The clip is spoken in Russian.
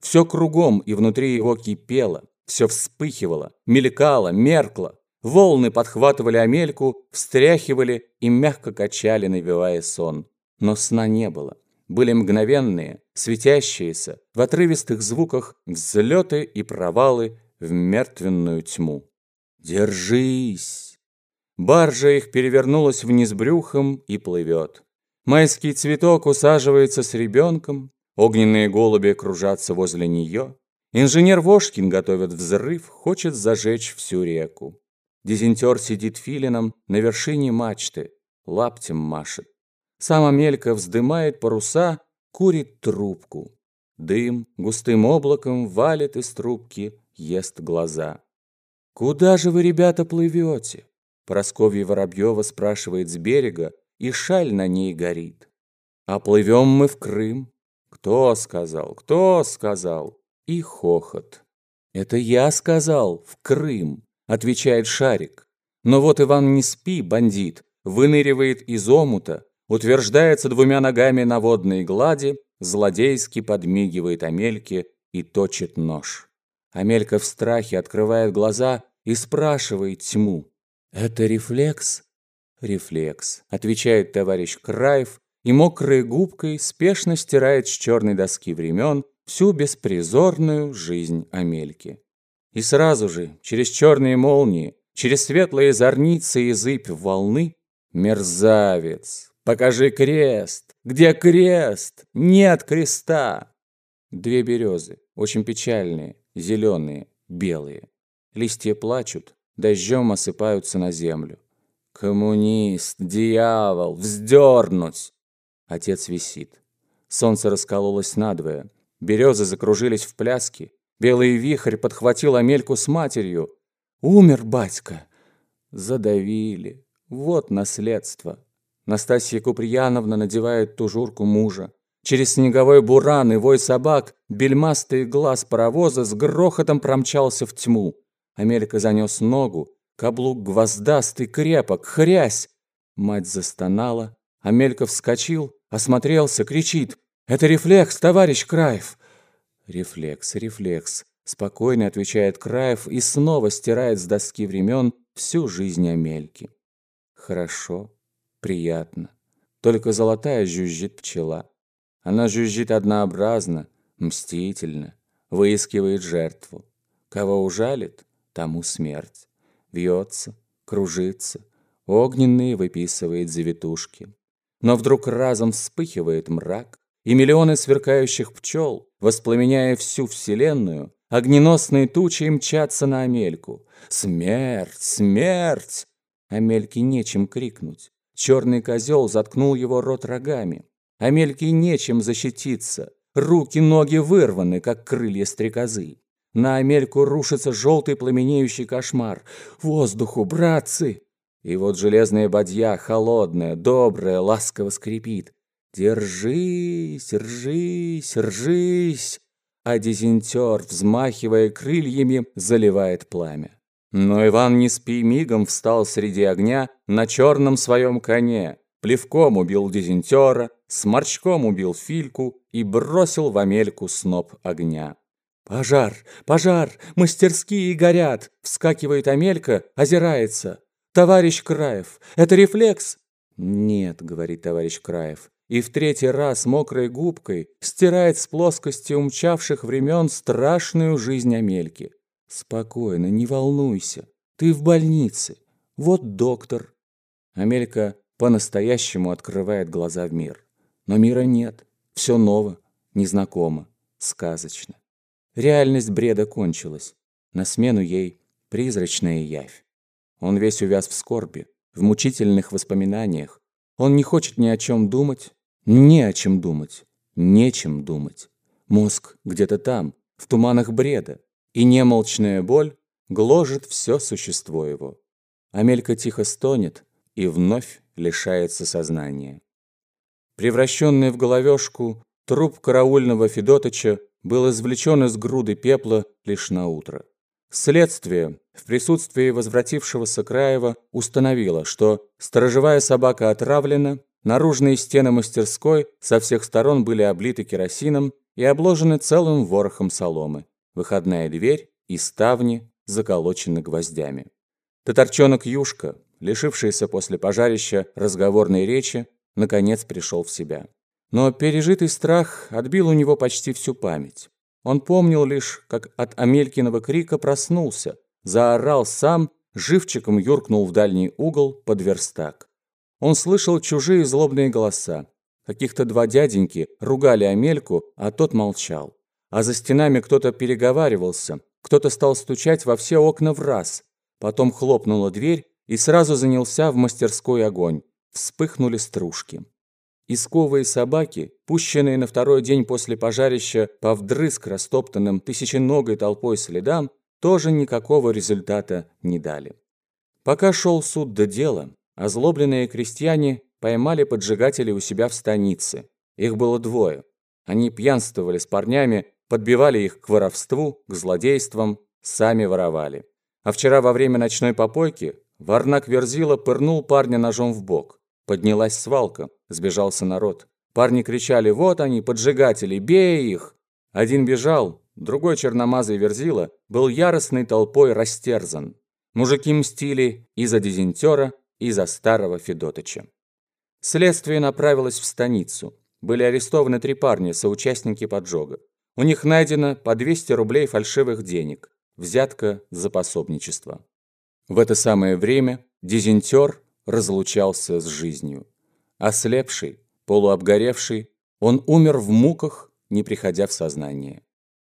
Все кругом и внутри его кипело, все вспыхивало, мелькало, меркло. Волны подхватывали Амельку, встряхивали и мягко качали, навевая сон. Но сна не было. Были мгновенные, светящиеся, в отрывистых звуках взлеты и провалы в мертвенную тьму. «Держись!» Баржа их перевернулась вниз брюхом и плывет. Майский цветок усаживается с ребенком, огненные голуби кружатся возле нее. Инженер Вошкин готовит взрыв, хочет зажечь всю реку. Дизентер сидит филином на вершине мачты, лаптем машет. Сам Амелька вздымает паруса, курит трубку. Дым густым облаком валит из трубки, ест глаза. «Куда же вы, ребята, плывете?» Просковья Воробьева спрашивает с берега, и шаль на ней горит. «А плывем мы в Крым». «Кто сказал? Кто сказал?» И хохот. «Это я сказал, в Крым», — отвечает Шарик. Но вот Иван не спи, бандит, выныривает из омута, утверждается двумя ногами на водной глади, злодейски подмигивает Амельке и точит нож. Амелька в страхе открывает глаза и спрашивает тьму. «Это рефлекс?» «Рефлекс», — отвечает товарищ Краев, и мокрой губкой спешно стирает с черной доски времен всю беспризорную жизнь Амельки. И сразу же, через черные молнии, через светлые зорницы и зыбь волны, мерзавец, покажи крест, где крест, нет креста. Две березы, очень печальные, зеленые, белые. Листья плачут, дождем осыпаются на землю. Коммунист, дьявол, вздернуть! Отец висит. Солнце раскололось надвое. Березы закружились в пляске. Белый вихрь подхватил Амельку с матерью. Умер батька. Задавили. Вот наследство. Настасья Куприяновна надевает тужурку мужа. Через снеговой буран и вой собак бельмастый глаз паровоза с грохотом промчался в тьму. Амелька занес ногу, каблук гвоздастый, крепок, хрясь. Мать застонала, Амелька вскочил, осмотрелся, кричит. «Это рефлекс, товарищ Краев!» «Рефлекс, рефлекс», — спокойно отвечает Краев и снова стирает с доски времен всю жизнь Амельки. «Хорошо, приятно. Только золотая жужжит пчела. Она жужжит однообразно, мстительно, выискивает жертву. Кого ужалит, тому смерть. Вьется, кружится, огненные выписывает завитушки. Но вдруг разом вспыхивает мрак, и миллионы сверкающих пчел, воспламеняя всю вселенную, огненосные тучи мчатся на Амельку. «Смерть! Смерть!» Амельке нечем крикнуть. Черный козел заткнул его рот рогами. Амельке нечем защититься. Руки, ноги вырваны, как крылья стрекозы. На Амельку рушится желтый пламенеющий кошмар. Воздуху, братцы! И вот железная бадья, холодная, добрая, ласково скрипит. Держись, ржись, ржись! А дизентер, взмахивая крыльями, заливает пламя. Но Иван не спи мигом встал среди огня на черном своем коне, плевком убил дизентера, сморчком убил фильку и бросил в Амельку сноп огня. «Пожар! Пожар! Мастерские горят!» Вскакивает Амелька, озирается. «Товарищ Краев, это рефлекс?» «Нет», — говорит товарищ Краев, и в третий раз мокрой губкой стирает с плоскости умчавших времен страшную жизнь Амельки. «Спокойно, не волнуйся. Ты в больнице. Вот доктор». Амелька по-настоящему открывает глаза в мир. Но мира нет. Все ново, незнакомо, сказочно. Реальность бреда кончилась. На смену ей призрачная явь. Он весь увяз в скорби, в мучительных воспоминаниях. Он не хочет ни о чем думать, не о чем думать, нечем думать. Мозг где-то там, в туманах бреда, и немолчная боль гложет все существо его. Амелька тихо стонет и вновь лишается сознания. Превращенный в головешку, труп караульного Федотыча был извлечен из груды пепла лишь на утро. Следствие в присутствии возвратившегося Краева установило, что сторожевая собака отравлена, Наружные стены мастерской со всех сторон были облиты керосином и обложены целым ворохом соломы. Выходная дверь и ставни заколочены гвоздями. Татарчонок Юшка, лишившийся после пожарища разговорной речи, наконец пришел в себя. Но пережитый страх отбил у него почти всю память. Он помнил лишь, как от Амелькиного крика проснулся, заорал сам, живчиком юркнул в дальний угол под верстак. Он слышал чужие злобные голоса. Каких-то два дяденьки ругали Амельку, а тот молчал. А за стенами кто-то переговаривался, кто-то стал стучать во все окна в раз. Потом хлопнула дверь, и сразу занялся в мастерской огонь. Вспыхнули стружки. Исковые собаки, пущенные на второй день после пожарища по вдрызг растоптанным тысяченогой толпой следам, тоже никакого результата не дали. Пока шел суд до дела, озлобленные крестьяне поймали поджигателей у себя в станице. Их было двое. Они пьянствовали с парнями, подбивали их к воровству, к злодействам, сами воровали. А вчера во время ночной попойки Варнак Верзила пырнул парня ножом в бок. Поднялась свалка, сбежался народ. Парни кричали «Вот они, поджигатели, бей их!» Один бежал, другой черномазый Верзила был яростной толпой растерзан. Мужики мстили и за дизентера, и за старого Федотыча. Следствие направилось в станицу. Были арестованы три парня, соучастники поджога. У них найдено по 200 рублей фальшивых денег. Взятка за пособничество. В это самое время дизентер разлучался с жизнью. Ослепший, полуобгоревший, он умер в муках, не приходя в сознание.